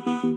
Bye.